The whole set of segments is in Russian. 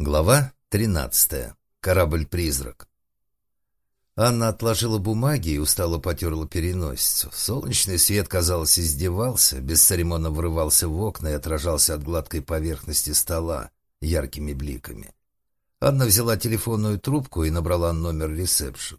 Глава 13. Корабль-призрак. Анна отложила бумаги и устало потерла переносицу. Солнечный свет, казалось, издевался, бесцеремонно врывался в окна и отражался от гладкой поверхности стола яркими бликами. Анна взяла телефонную трубку и набрала номер ресепшн.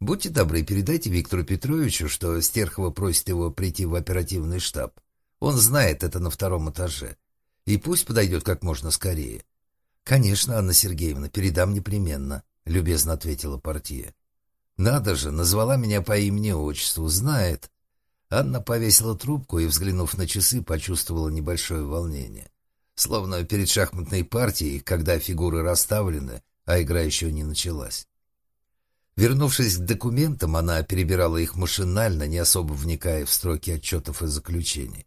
«Будьте добры, передайте Виктору Петровичу, что Стерхова просит его прийти в оперативный штаб. Он знает это на втором этаже. И пусть подойдет как можно скорее». «Конечно, Анна Сергеевна, передам непременно», — любезно ответила партия. «Надо же, назвала меня по имени-отчеству, знает». Анна повесила трубку и, взглянув на часы, почувствовала небольшое волнение. Словно перед шахматной партией, когда фигуры расставлены, а игра еще не началась. Вернувшись к документам, она перебирала их машинально, не особо вникая в строки отчетов и заключений.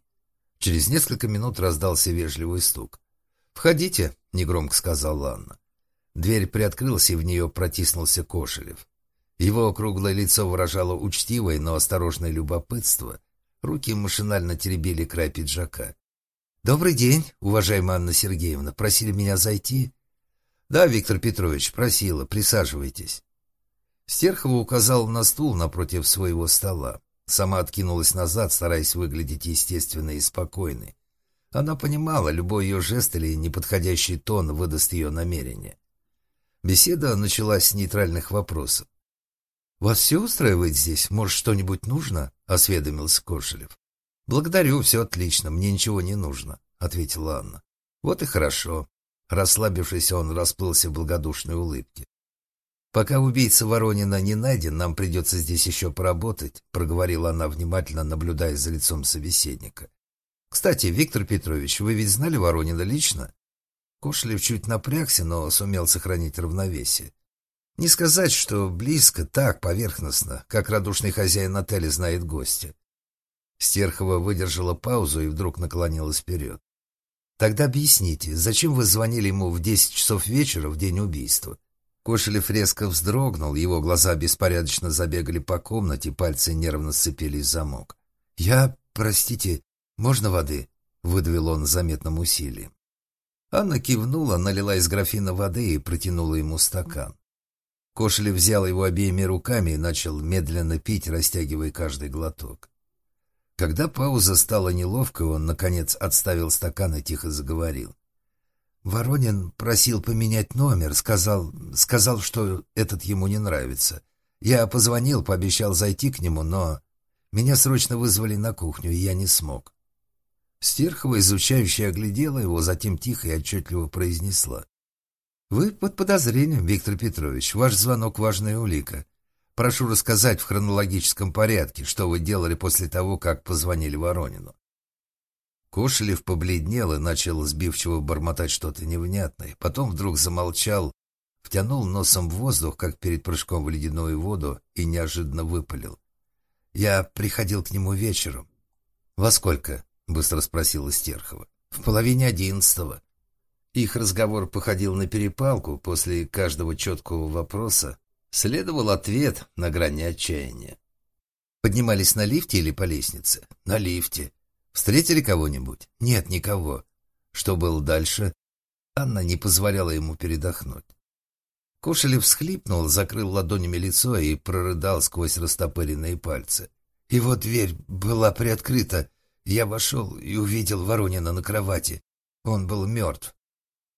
Через несколько минут раздался вежливый стук. «Входите», — негромко сказала Анна. Дверь приоткрылась, и в нее протиснулся Кошелев. Его круглое лицо выражало учтивое, но осторожное любопытство. Руки машинально теребили край пиджака. «Добрый день, уважаемая Анна Сергеевна. Просили меня зайти?» «Да, Виктор Петрович, просила. Присаживайтесь». Стерхова указала на стул напротив своего стола. Сама откинулась назад, стараясь выглядеть естественной и спокойной. Она понимала, любой ее жест или неподходящий тон выдаст ее намерение. Беседа началась с нейтральных вопросов. «Вас все устраивает здесь? Может, что-нибудь нужно?» — осведомился Кошелев. «Благодарю, все отлично, мне ничего не нужно», — ответила Анна. «Вот и хорошо». Расслабившись, он расплылся в благодушной улыбке. «Пока убийца Воронина не найден, нам придется здесь еще поработать», — проговорила она, внимательно наблюдая за лицом собеседника. Кстати, Виктор Петрович, вы ведь знали Воронина лично? Кошелев чуть напрягся, но сумел сохранить равновесие. Не сказать, что близко, так, поверхностно, как радушный хозяин отеля знает гостя. Стерхова выдержала паузу и вдруг наклонилась вперед. «Тогда объясните, зачем вы звонили ему в десять часов вечера в день убийства?» Кошелев резко вздрогнул, его глаза беспорядочно забегали по комнате, пальцы нервно сцепились в замок. «Я, простите, «Можно воды?» — выдавил он заметным усилием. Анна кивнула, налила из графина воды и протянула ему стакан. Кошелев взял его обеими руками и начал медленно пить, растягивая каждый глоток. Когда пауза стала неловкой, он, наконец, отставил стакан и тихо заговорил. Воронин просил поменять номер, сказал, сказал, что этот ему не нравится. Я позвонил, пообещал зайти к нему, но меня срочно вызвали на кухню, и я не смог. Стерхова, изучающая, оглядела его, затем тихо и отчетливо произнесла. «Вы под подозрением, Виктор Петрович. Ваш звонок — важная улика. Прошу рассказать в хронологическом порядке, что вы делали после того, как позвонили Воронину». Кошелев побледнел и начал сбивчиво бормотать что-то невнятное. Потом вдруг замолчал, втянул носом в воздух, как перед прыжком в ледяную воду, и неожиданно выпалил. «Я приходил к нему вечером». «Во сколько?» — быстро спросила Стерхова. «В половине одиннадцатого». Их разговор походил на перепалку. После каждого четкого вопроса следовал ответ на грани отчаяния. «Поднимались на лифте или по лестнице?» «На лифте». «Встретили кого-нибудь?» «Нет, никого». «Что было дальше?» Анна не позволяла ему передохнуть. Кошелев всхлипнул, закрыл ладонями лицо и прорыдал сквозь растопыренные пальцы. Его дверь была приоткрыта. Я вошел и увидел Воронина на кровати. Он был мертв.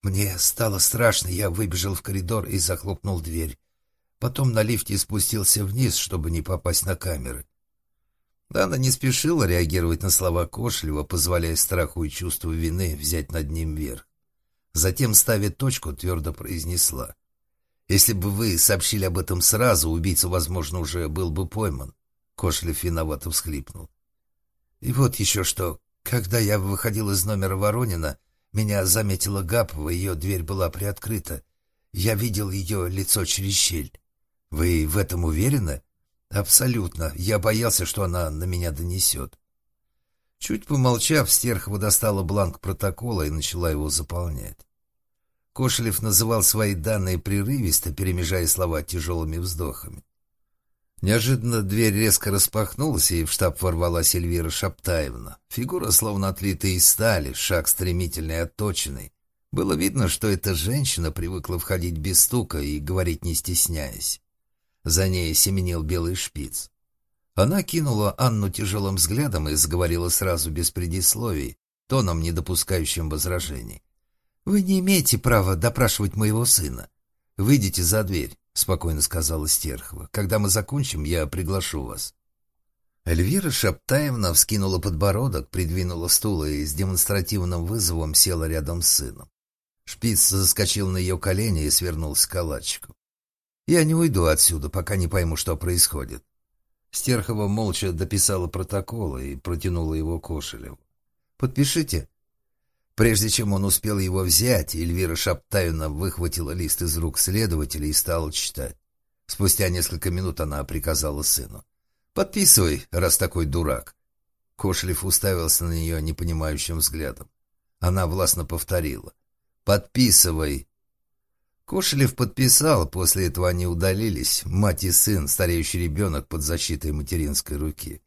Мне стало страшно, я выбежал в коридор и захлопнул дверь. Потом на лифте спустился вниз, чтобы не попасть на камеры. Дана не спешила реагировать на слова Кошлева, позволяя страху и чувству вины взять над ним верх. Затем, ставя точку, твердо произнесла. «Если бы вы сообщили об этом сразу, убийца, возможно, уже был бы пойман». Кошлев виновато всхлипнул. И вот еще что. Когда я выходил из номера Воронина, меня заметила Гапова, ее дверь была приоткрыта. Я видел ее лицо через щель. Вы в этом уверены? Абсолютно. Я боялся, что она на меня донесет. Чуть помолчав, Стерхова достала бланк протокола и начала его заполнять. Кошелев называл свои данные прерывисто, перемежая слова тяжелыми вздохами. Неожиданно дверь резко распахнулась, и в штаб ворвалась Эльвира Шаптаевна. Фигура словно отлитая из стали, шаг стремительный и отточенный. Было видно, что эта женщина привыкла входить без стука и говорить не стесняясь. За ней семенил белый шпиц. Она кинула Анну тяжелым взглядом и заговорила сразу без предисловий, тоном, не допускающим возражений. «Вы не имеете права допрашивать моего сына. Выйдите за дверь», — спокойно сказала Стерхова. «Когда мы закончим, я приглашу вас». Эльвира Шаптаевна вскинула подбородок, придвинула стул и с демонстративным вызовом села рядом с сыном. Шпиц заскочил на ее колени и свернулся калачиком. «Я не уйду отсюда, пока не пойму, что происходит». Стерхова молча дописала протокол и протянула его Кошелеву. «Подпишите». Прежде чем он успел его взять, Эльвира Шаптаевна выхватила лист из рук следователя и стала читать. Спустя несколько минут она приказала сыну. «Подписывай, раз такой дурак». Кошелев уставился на нее непонимающим взглядом. Она властно повторила. «Подписывай». Кошелев подписал, после этого они удалились, мать и сын, стареющий ребенок под защитой материнской руки.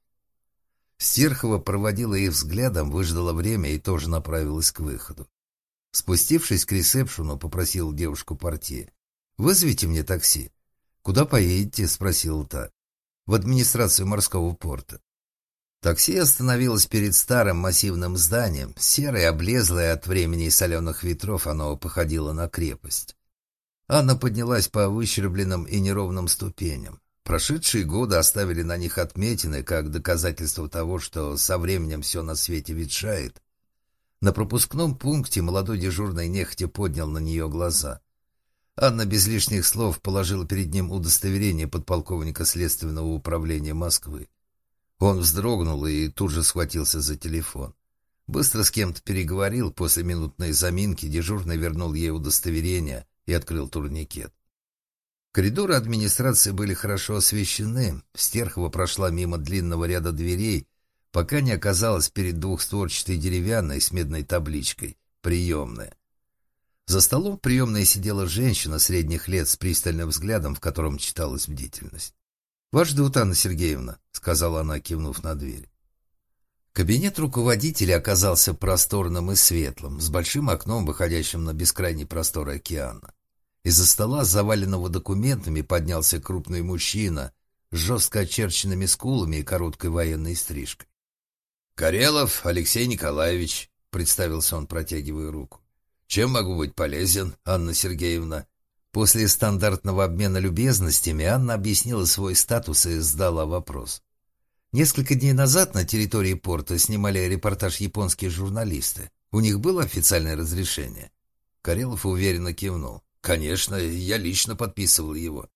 Стерхова проводила их взглядом, выждала время и тоже направилась к выходу. Спустившись к ресепшену, попросил девушку портье. «Вызовите мне такси». «Куда поедете?» — спросил та в администрацию морского порта. Такси остановилось перед старым массивным зданием. Серое, облезлое от времени и соленых ветров, оно походило на крепость. Анна поднялась по выщербленным и неровным ступеням. Прошедшие годы оставили на них отметины, как доказательство того, что со временем все на свете ветшает. На пропускном пункте молодой дежурный нехотя поднял на нее глаза. Анна без лишних слов положила перед ним удостоверение подполковника Следственного управления Москвы. Он вздрогнул и тут же схватился за телефон. Быстро с кем-то переговорил, после минутной заминки дежурный вернул ей удостоверение и открыл турникет. Коридоры администрации были хорошо освещены, Стерхова прошла мимо длинного ряда дверей, пока не оказалась перед двухстворчатой деревянной с медной табличкой «Приемная». За столом в приемной сидела женщина средних лет с пристальным взглядом, в котором читалась бдительность. «Вас ждут, Анна Сергеевна», — сказала она, кивнув на дверь. Кабинет руководителя оказался просторным и светлым, с большим окном, выходящим на бескрайний простор океана. Из-за стола, заваленного документами, поднялся крупный мужчина с жестко очерченными скулами и короткой военной стрижкой. «Карелов Алексей Николаевич», — представился он, протягивая руку. «Чем могу быть полезен, Анна Сергеевна?» После стандартного обмена любезностями Анна объяснила свой статус и задала вопрос. Несколько дней назад на территории порта снимали репортаж японские журналисты. У них было официальное разрешение? Карелов уверенно кивнул. «Конечно, я лично подписывал его».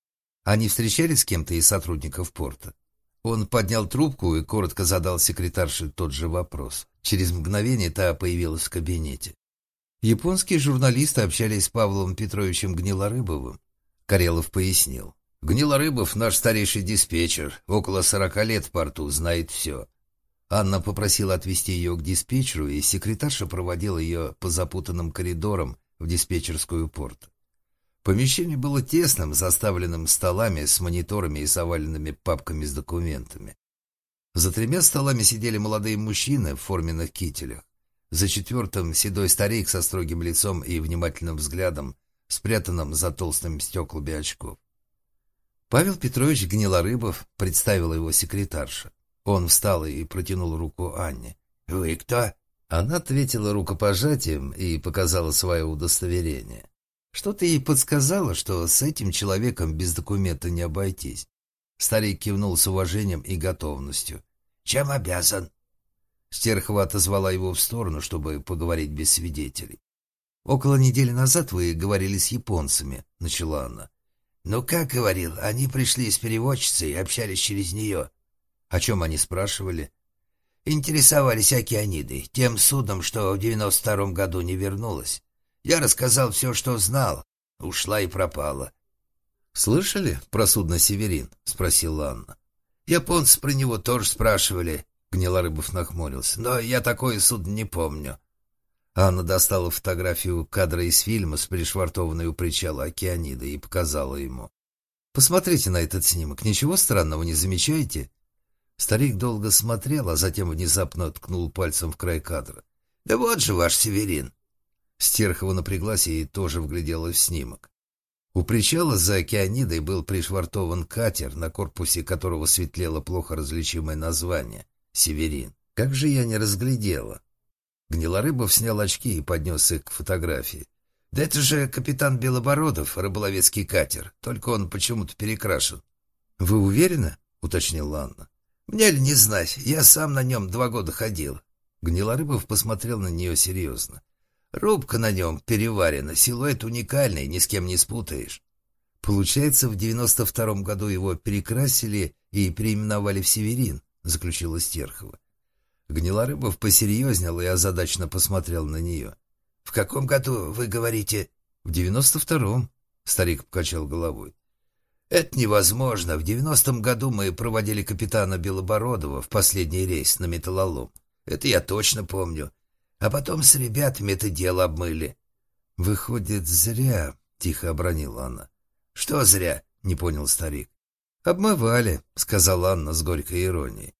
Они встречались с кем-то из сотрудников порта? Он поднял трубку и коротко задал секретарше тот же вопрос. Через мгновение та появилась в кабинете. Японские журналисты общались с Павлом Петровичем Гнилорыбовым. Карелов пояснил. «Гнилорыбов — наш старейший диспетчер, около сорока лет в порту, знает все». Анна попросила отвезти ее к диспетчеру, и секретарша проводила ее по запутанным коридорам в диспетчерскую порт. Помещение было тесным, заставленным столами с мониторами и заваленными папками с документами. За тремя столами сидели молодые мужчины в форменных кителях. За четвертым седой старик со строгим лицом и внимательным взглядом, спрятанным за толстыми стеклами очков. Павел Петрович Гнилорыбов представил его секретарша. Он встал и протянул руку Анне. «Вы кто?» Она ответила рукопожатием и показала свое удостоверение. Что-то ей подсказало, что с этим человеком без документа не обойтись. Старик кивнул с уважением и готовностью. «Чем обязан?» Стерхова отозвала его в сторону, чтобы поговорить без свидетелей. «Около недели назад вы говорили с японцами», — начала она. «Ну, как говорил, они пришли с переводчицей и общались через нее». «О чем они спрашивали?» «Интересовались океанидой, тем судом, что в девяносто втором году не вернулось. Я рассказал все, что знал. Ушла и пропала». «Слышали про судно «Северин»?» — спросила Анна. «Японцы про него тоже спрашивали. Гнилорыбов нахмурился. «Но я такое суд не помню». Анна достала фотографию кадра из фильма с пришвартованной у причала океанида и показала ему. «Посмотрите на этот снимок. Ничего странного не замечаете?» Старик долго смотрел, а затем внезапно ткнул пальцем в край кадра. «Да вот же ваш Северин!» Стерхова напряглась и тоже вгляделась в снимок. У причала за океанидой был пришвартован катер, на корпусе которого светлело плохо различимое название — «Северин». Как же я не разглядела? Гнилорыбов снял очки и поднес их к фотографии. «Да это же капитан Белобородов, рыболовецкий катер, только он почему-то перекрашен». «Вы уверены?» — уточнила Анна. «Мне ли не знать, я сам на нем два года ходил». Гнилорыбов посмотрел на нее серьезно. Рубка на нем переварена, силуэт уникальный, ни с кем не спутаешь. Получается, в девяносто втором году его перекрасили и переименовали в Северин, заключила Стерхова. Гнилорыбов посерьезнел и озадачно посмотрел на нее. «В каком году, вы говорите?» «В девяносто втором», — старик покачал головой. «Это невозможно. В девяностом году мы проводили капитана Белобородова в последний рейс на металлолом. Это я точно помню. А потом с ребятами это дело обмыли. — Выходит, зря, — тихо обронила она. — Что зря? — не понял старик. — Обмывали, — сказала Анна с горькой иронией.